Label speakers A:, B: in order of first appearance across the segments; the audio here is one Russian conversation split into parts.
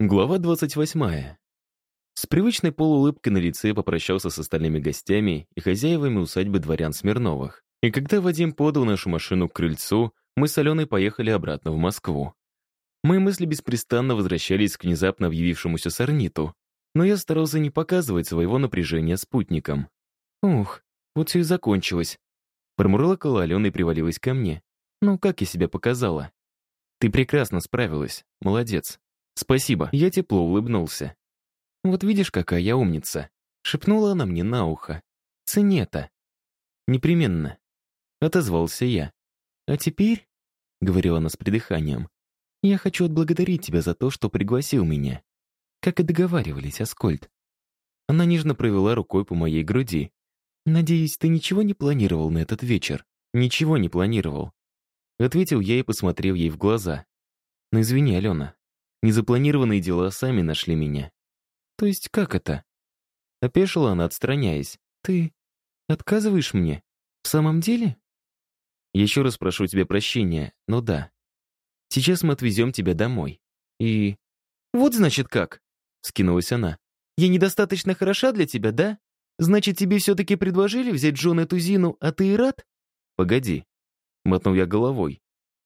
A: Глава 28. С привычной полуулыбкой на лице попрощался с остальными гостями и хозяевами усадьбы дворян Смирновых. И когда Вадим подал нашу машину к крыльцу, мы с Аленой поехали обратно в Москву. Мои мысли беспрестанно возвращались к внезапно объявившемуся сорниту, но я старался не показывать своего напряжения спутникам. «Ух, вот все и закончилось». Промурлыкала Алена и привалилась ко мне. «Ну, как я себя показала?» «Ты прекрасно справилась. Молодец. «Спасибо», я тепло улыбнулся. «Вот видишь, какая я умница», — шепнула она мне на ухо. «Цени это». «Непременно», — отозвался я. «А теперь», — говорила она с придыханием, «я хочу отблагодарить тебя за то, что пригласил меня. Как и договаривались, Аскольд». Она нежно провела рукой по моей груди. «Надеюсь, ты ничего не планировал на этот вечер?» «Ничего не планировал», — ответил я и посмотрел ей в глаза. «Ну извини, Алена, Незапланированные дела сами нашли меня. То есть как это? Опешила она, отстраняясь. Ты отказываешь мне? В самом деле? Еще раз прошу тебя прощения, но да. Сейчас мы отвезем тебя домой. И... Вот значит как? Скинулась она. Я недостаточно хороша для тебя, да? Значит, тебе все-таки предложили взять Джон эту Зину, а ты и рад? Погоди. Мотнул я головой.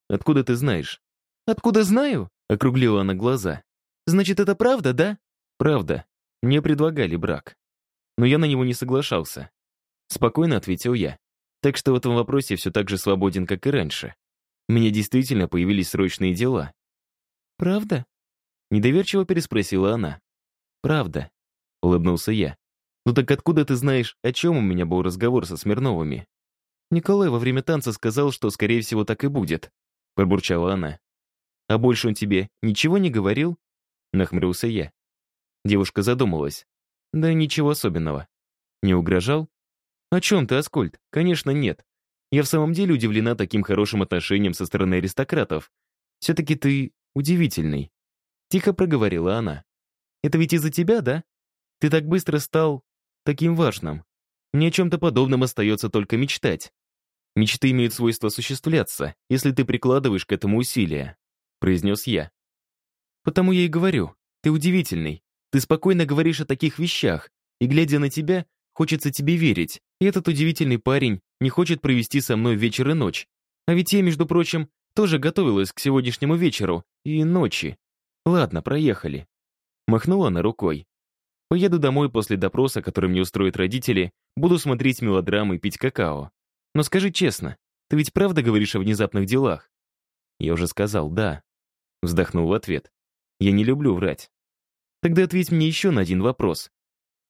A: Откуда ты знаешь? Откуда знаю? Округлила она глаза. «Значит, это правда, да?» «Правда. Мне предлагали брак. Но я на него не соглашался». Спокойно ответил я. Так что в этом вопросе все так же свободен, как и раньше. У меня действительно появились срочные дела. «Правда?» Недоверчиво переспросила она. «Правда», — улыбнулся я. «Ну так откуда ты знаешь, о чем у меня был разговор со Смирновыми?» «Николай во время танца сказал, что, скорее всего, так и будет», — пробурчала она. «А больше он тебе ничего не говорил?» Нахмурился я. Девушка задумалась. «Да ничего особенного». «Не угрожал?» «О чем ты, Аскольд? Конечно, нет. Я в самом деле удивлена таким хорошим отношением со стороны аристократов. Все-таки ты удивительный». Тихо проговорила она. «Это ведь из-за тебя, да? Ты так быстро стал таким важным. Мне о чем-то подобном остается только мечтать. Мечты имеют свойство осуществляться, если ты прикладываешь к этому усилия произнес я. «Потому я и говорю, ты удивительный. Ты спокойно говоришь о таких вещах, и, глядя на тебя, хочется тебе верить. И этот удивительный парень не хочет провести со мной вечер и ночь. А ведь я, между прочим, тоже готовилась к сегодняшнему вечеру и ночи. Ладно, проехали». Махнула она рукой. Поеду домой после допроса, который мне устроят родители, буду смотреть мелодрамы и пить какао. Но скажи честно, ты ведь правда говоришь о внезапных делах? Я уже сказал «да». Вздохнул в ответ. «Я не люблю врать». «Тогда ответь мне еще на один вопрос».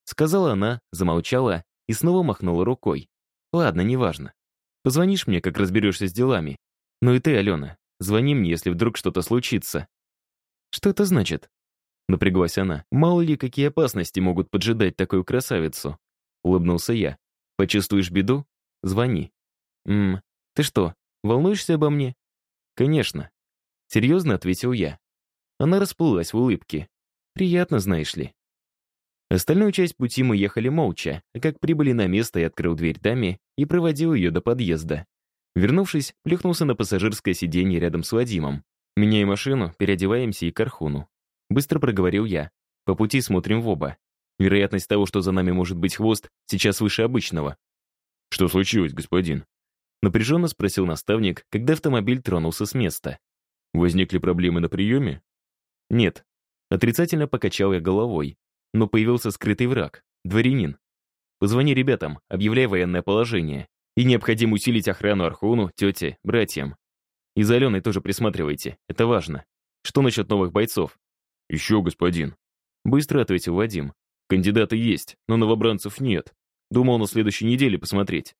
A: Сказала она, замолчала и снова махнула рукой. «Ладно, неважно. Позвонишь мне, как разберешься с делами. Ну и ты, Алена, звони мне, если вдруг что-то случится». «Что это значит?» Напряглась она. «Мало ли, какие опасности могут поджидать такую красавицу?» Улыбнулся я. «Почувствуешь беду? Звони». «Ммм, ты что, волнуешься обо мне?» «Конечно. Серьезно ответил я. Она расплылась в улыбке. Приятно, знаешь ли. Остальную часть пути мы ехали молча, а как прибыли на место, я открыл дверь даме и проводил ее до подъезда. Вернувшись, плюхнулся на пассажирское сиденье рядом с Вадимом. Меняя машину, переодеваемся и к Архуну. Быстро проговорил я. По пути смотрим в оба. Вероятность того, что за нами может быть хвост, сейчас выше обычного. «Что случилось, господин?» Напряженно спросил наставник, когда автомобиль тронулся с места. Возникли проблемы на приеме? Нет. Отрицательно покачал я головой. Но появился скрытый враг, дворянин. Позвони ребятам, объявляй военное положение. И необходимо усилить охрану Архуну, тете, братьям. И за Аленой тоже присматривайте, это важно. Что насчет новых бойцов? Еще, господин. Быстро ответил Вадим. Кандидаты есть, но новобранцев нет. Думал на следующей неделе посмотреть.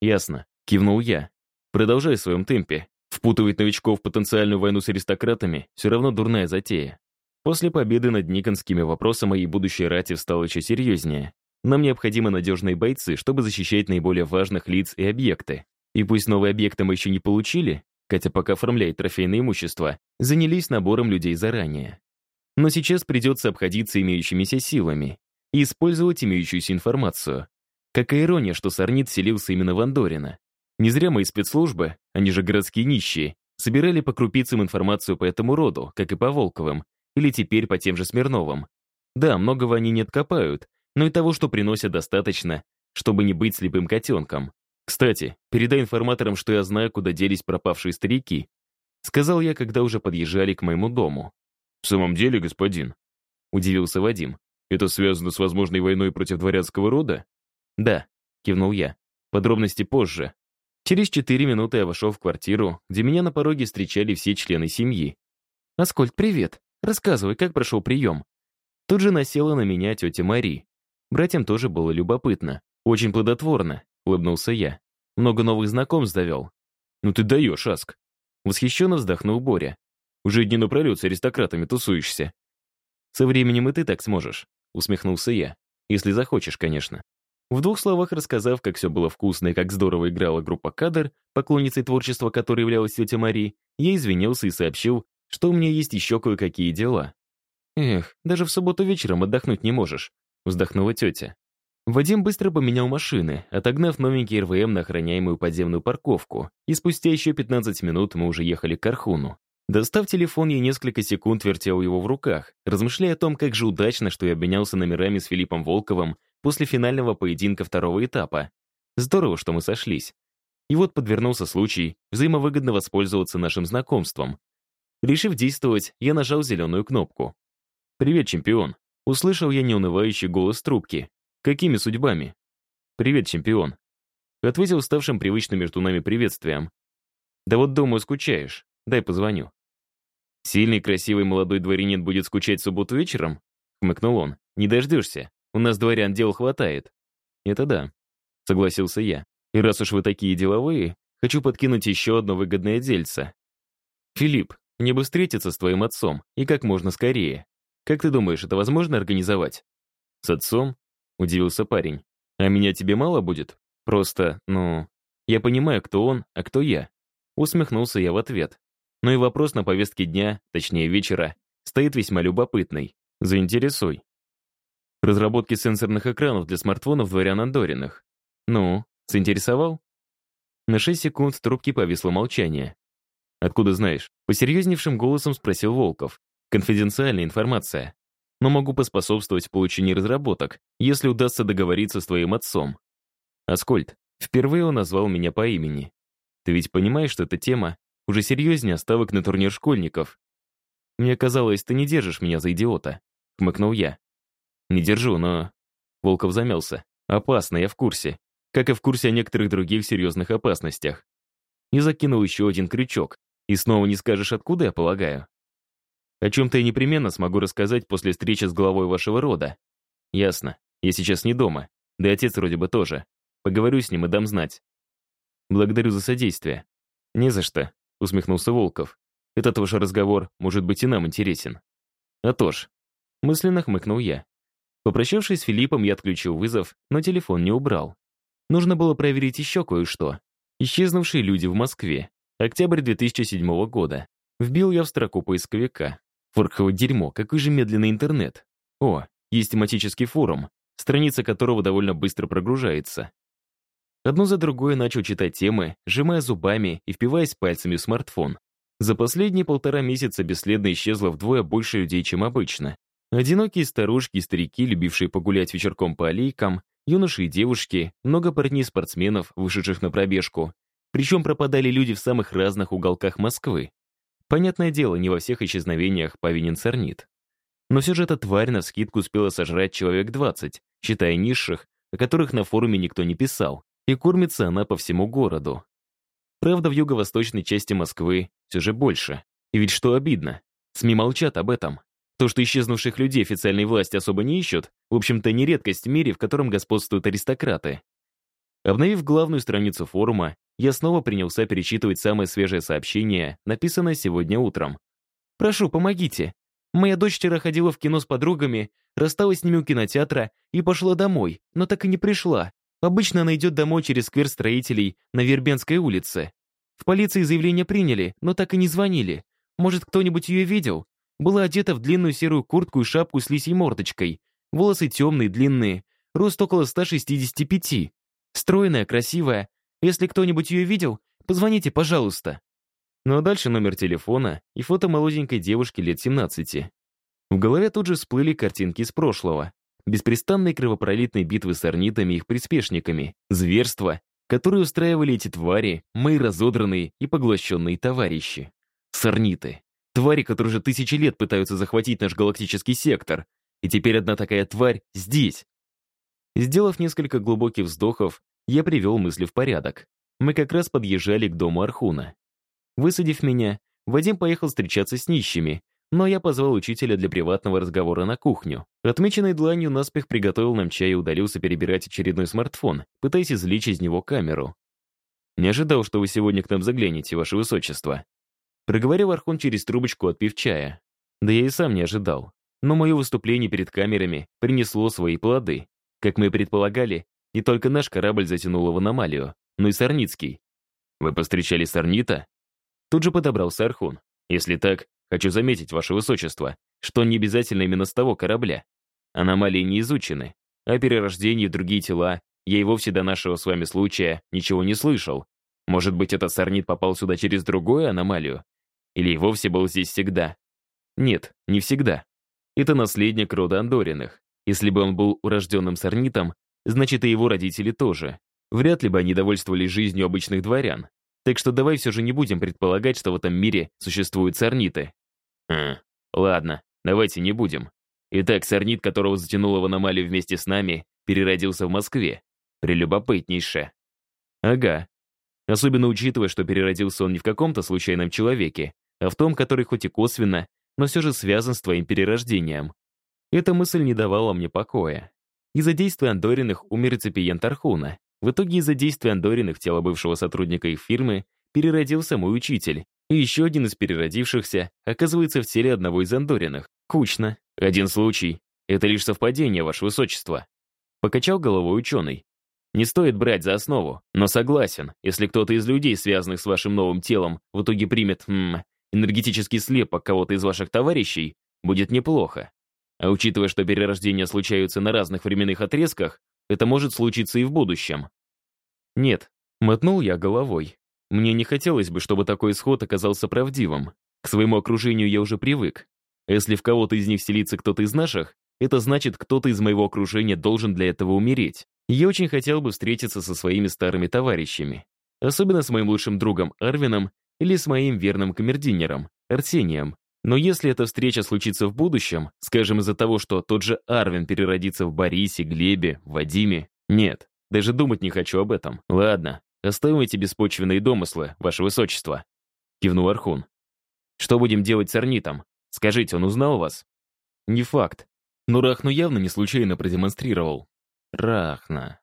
A: Ясно. Кивнул я. Продолжай в своем темпе. Впутывать новичков в потенциальную войну с аристократами все равно дурная затея. После победы над Никонскими вопрос о моей будущей рати стал еще серьезнее. Нам необходимы надежные бойцы, чтобы защищать наиболее важных лиц и объекты. И пусть новые объекты мы еще не получили, Катя пока оформляет трофейное имущество, занялись набором людей заранее. Но сейчас придется обходиться имеющимися силами и использовать имеющуюся информацию. Какая ирония, что Сорнит селился именно в Андорино. Не зря мои спецслужбы, они же городские нищие, собирали по крупицам информацию по этому роду, как и по Волковым, или теперь по тем же Смирновым. Да, многого они не откопают, но и того, что приносят, достаточно, чтобы не быть слепым котенком. Кстати, передай информаторам, что я знаю, куда делись пропавшие старики. Сказал я, когда уже подъезжали к моему дому.
B: «В самом деле, господин?»
A: Удивился Вадим.
B: «Это связано с возможной войной против дворянского рода?»
A: «Да», — кивнул я. «Подробности позже». Через четыре минуты я вошел в квартиру, где меня на пороге встречали все члены семьи. «Аскольд, привет. Рассказывай, как прошел прием?» Тут же насела на меня тетя Мари. Братьям тоже было любопытно. Очень плодотворно, улыбнулся я. Много новых знакомств завел.
B: «Ну ты даешь, Аск!»
A: Восхищенно вздохнул Боря.
B: «Уже дни напролет с аристократами тусуешься».
A: «Со временем и ты так сможешь», усмехнулся я. «Если захочешь, конечно». В двух словах рассказав, как все было вкусно и как здорово играла группа «Кадр», поклонницей творчества которой являлась тетя Мари, я извинился и сообщил, что у меня есть еще кое-какие дела. «Эх, даже в субботу вечером отдохнуть не можешь», вздохнула тетя. Вадим быстро поменял машины, отогнав новенький РВМ на охраняемую подземную парковку, и спустя еще 15 минут мы уже ехали к Архуну. Достав телефон, я несколько секунд вертел его в руках, размышляя о том, как же удачно, что я обменялся номерами с Филиппом Волковым после финального поединка второго этапа. Здорово, что мы сошлись. И вот подвернулся случай взаимовыгодно воспользоваться нашим знакомством. Решив действовать, я нажал зеленую кнопку. «Привет, чемпион!» Услышал я неунывающий голос трубки. «Какими судьбами?» «Привет, чемпион!» Ответил уставшим привычным между нами приветствием. «Да вот, думаю, скучаешь. Дай позвоню». «Сильный, красивый молодой дворянин будет скучать в субботу вечером?» Хмыкнул он. «Не дождешься. У нас дворян дел хватает». «Это да», — согласился я. «И раз уж вы такие деловые, хочу подкинуть еще одно выгодное дельце. Филипп, мне бы встретиться с твоим отцом, и как можно скорее. Как ты думаешь, это возможно организовать?» «С отцом?» — удивился парень. «А меня тебе мало будет? Просто, ну... Я понимаю, кто он, а кто я». Усмехнулся я в ответ. Но и вопрос на повестке дня, точнее вечера, стоит весьма любопытный. Заинтересуй. Разработки сенсорных экранов для смартфонов дворян Андориных. Ну, заинтересовал? На 6 секунд в трубке повисло молчание. «Откуда знаешь?» Посерьезневшим голосом спросил Волков. «Конфиденциальная информация. Но могу поспособствовать в получении разработок, если удастся договориться с твоим отцом». Аскольд, впервые он назвал меня по имени. Ты ведь понимаешь, что эта тема уже серьезнее ставок на турнир школьников. Мне казалось, ты не держишь меня за идиота. Хмыкнул я. Не держу, но... Волков замялся. Опасно, я в курсе. Как и в курсе о некоторых других серьезных опасностях. И закинул еще один крючок. И снова не скажешь, откуда, я полагаю. О чем-то я непременно смогу рассказать после встречи с главой вашего рода. Ясно. Я сейчас не дома. Да и отец вроде бы тоже. Поговорю с ним и дам знать. Благодарю за содействие. Не за что, усмехнулся Волков. Этот ваш разговор может быть и нам интересен. А то ж. Мысленно хмыкнул я. Попрощавшись с Филиппом, я отключил вызов, но телефон не убрал. Нужно было проверить еще кое-что. Исчезнувшие люди в Москве. Октябрь 2007 года. Вбил я в строку поисковика. Форково дерьмо, какой же медленный интернет. О, есть тематический форум, страница которого довольно быстро прогружается. Одно за другое начал читать темы, сжимая зубами и впиваясь пальцами в смартфон. За последние полтора месяца бесследно исчезло вдвое больше людей, чем обычно. Одинокие старушки и старики, любившие погулять вечерком по аллейкам, юноши и девушки, много парней спортсменов, вышедших на пробежку. Причем пропадали люди в самых разных уголках Москвы. Понятное дело, не во всех исчезновениях повинен сорнит. Но все же эта тварь на навскидку успела сожрать человек 20, считая низших, о которых на форуме никто не писал, и кормится она по всему городу. Правда, в юго-восточной части Москвы все же больше. И ведь что обидно, СМИ молчат об этом. То, что исчезнувших людей официальной власти особо не ищут, в общем-то, не редкость в мире, в котором господствуют аристократы. Обновив главную страницу форума, я снова принялся перечитывать самое свежее сообщение, написанное сегодня утром. «Прошу, помогите. Моя дочь вчера ходила в кино с подругами, рассталась с ними у кинотеатра и пошла домой, но так и не пришла. Обычно она идет домой через сквер строителей на Вербенской улице. В полиции заявление приняли, но так и не звонили. Может, кто-нибудь ее видел? Была одета в длинную серую куртку и шапку с лисьей мордочкой. Волосы темные, длинные. Рост около 165. Стройная, красивая. Если кто-нибудь ее видел, позвоните, пожалуйста. Ну а дальше номер телефона и фото молоденькой девушки лет 17. В голове тут же всплыли картинки из прошлого. Беспрестанные кровопролитные битвы с орнитами и их приспешниками, зверства, которые устраивали эти твари, мои разодранные и поглощенные товарищи. Сорниты. Твари, которые уже тысячи лет пытаются захватить наш галактический сектор. И теперь одна такая тварь здесь. Сделав несколько глубоких вздохов, я привел мысли в порядок. Мы как раз подъезжали к дому Архуна. Высадив меня, Вадим поехал встречаться с нищими, но я позвал учителя для приватного разговора на кухню. Отмеченный дланью наспех приготовил нам чай и удалился перебирать очередной смартфон, пытаясь извлечь из него камеру. «Не ожидал, что вы сегодня к нам заглянете, ваше высочество», проговорил Архон через трубочку, отпив чая. Да я и сам не ожидал. Но мое выступление перед камерами принесло свои плоды. Как мы и предполагали, не только наш корабль затянул в аномалию, но и Сорницкий. «Вы повстречали Сорнита?» Тут же подобрался Архун. «Если так, Хочу заметить, ваше высочество, что не обязательно именно с того корабля. Аномалии не изучены, а перерождение в другие тела я и вовсе до нашего с вами случая ничего не слышал. Может быть, этот сорнит попал сюда через другую аномалию? Или и вовсе был здесь всегда? Нет, не всегда. Это наследник рода Андориных. Если бы он был урожденным сорнитом, значит и его родители тоже. Вряд ли бы они довольствовались жизнью обычных дворян. Так что давай все же не будем предполагать, что в этом мире существуют сорниты. А, ладно, давайте не будем. Итак, сорнит, которого затянуло в аномалию вместе с нами, переродился в Москве. Прелюбопытнейше. Ага. Особенно учитывая, что переродился он не в каком-то случайном человеке, а в том, который хоть и косвенно, но все же связан с твоим перерождением. Эта мысль не давала мне покоя. Из-за действия Андориных умер реципиент Архуна. В итоге из-за действия Андориных, тела бывшего сотрудника их фирмы, переродился мой учитель, и еще один из переродившихся оказывается в теле одного из Андориных. Кучно. Один случай. Это лишь совпадение, ваше высочество. Покачал головой ученый. Не стоит брать за основу, но согласен, если кто-то из людей, связанных с вашим новым телом, в итоге примет, хм, энергетический слепок кого-то из ваших товарищей, будет неплохо. А учитывая, что перерождения случаются на разных временных отрезках, это может случиться и в будущем. Нет, мотнул я головой. Мне не хотелось бы, чтобы такой исход оказался правдивым. К своему окружению я уже привык. Если в кого-то из них селится кто-то из наших, это значит, кто-то из моего окружения должен для этого умереть. Я очень хотел бы встретиться со своими старыми товарищами. Особенно с моим лучшим другом Арвином или с моим верным камердинером Арсением. Но если эта встреча случится в будущем, скажем, из-за того, что тот же Арвин переродится в Борисе, Глебе, Вадиме, нет, даже думать не хочу об этом. Ладно, Оставим эти беспочвенные домыслы, ваше высочество», — кивнул Архун. «Что будем делать с Арнитом? Скажите, он узнал вас?» «Не факт. Но Рахну явно не случайно продемонстрировал». «Рахна».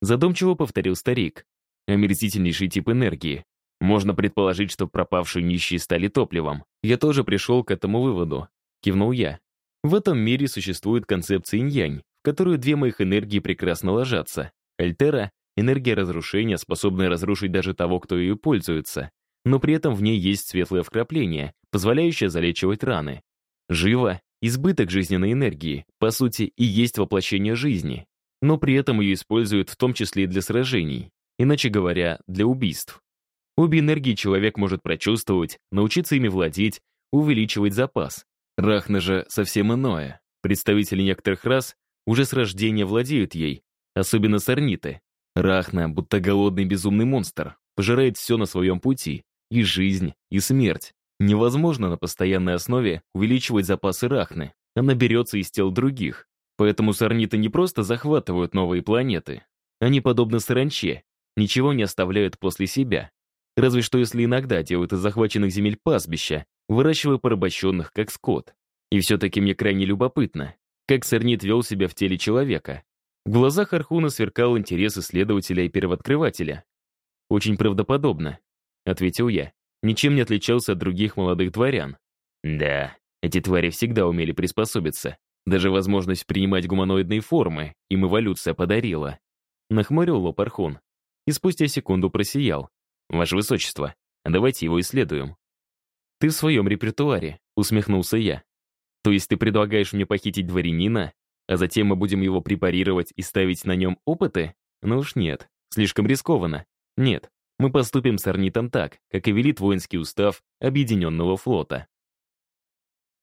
A: Задумчиво повторил старик. Омерзительнейший тип энергии. Можно предположить, что пропавшие нищие стали топливом. Я тоже пришел к этому выводу. Кивнул я. В этом мире существует концепция инь-янь, в которую две моих энергии прекрасно ложатся. Альтера Энергия разрушения, способная разрушить даже того, кто ее пользуется. Но при этом в ней есть светлое вкрапление, позволяющее залечивать раны. Живо — избыток жизненной энергии, по сути, и есть воплощение жизни. Но при этом ее используют в том числе и для сражений, иначе говоря, для убийств. Обе энергии человек может прочувствовать, научиться ими владеть, увеличивать запас. Рахна же совсем иное. Представители некоторых рас уже с рождения владеют ей, особенно сорниты. Рахна, будто голодный безумный монстр, пожирает все на своем пути. И жизнь, и смерть. Невозможно на постоянной основе увеличивать запасы Рахны. Она берется из тел других. Поэтому сорниты не просто захватывают новые планеты. Они, подобно саранче, ничего не оставляют после себя. Разве что если иногда делают из захваченных земель пастбища, выращивая порабощенных, как скот. И все-таки мне крайне любопытно, как сорнит вел себя в теле человека. В глазах Архуна сверкал интерес исследователя и первооткрывателя. «Очень правдоподобно», — ответил я. Ничем не отличался от других молодых дворян. Да, эти твари всегда умели приспособиться. Даже возможность принимать гуманоидные формы им эволюция подарила. Нахмурил лоб Архун. И спустя секунду просиял. «Ваше Высочество, давайте его исследуем». «Ты в своем репертуаре», — усмехнулся я. «То есть ты предлагаешь мне похитить дворянина а затем мы будем его препарировать и ставить на нем опыты? Ну уж нет, слишком рискованно. Нет, мы поступим с орнитом так, как и велит воинский устав Объединенного флота.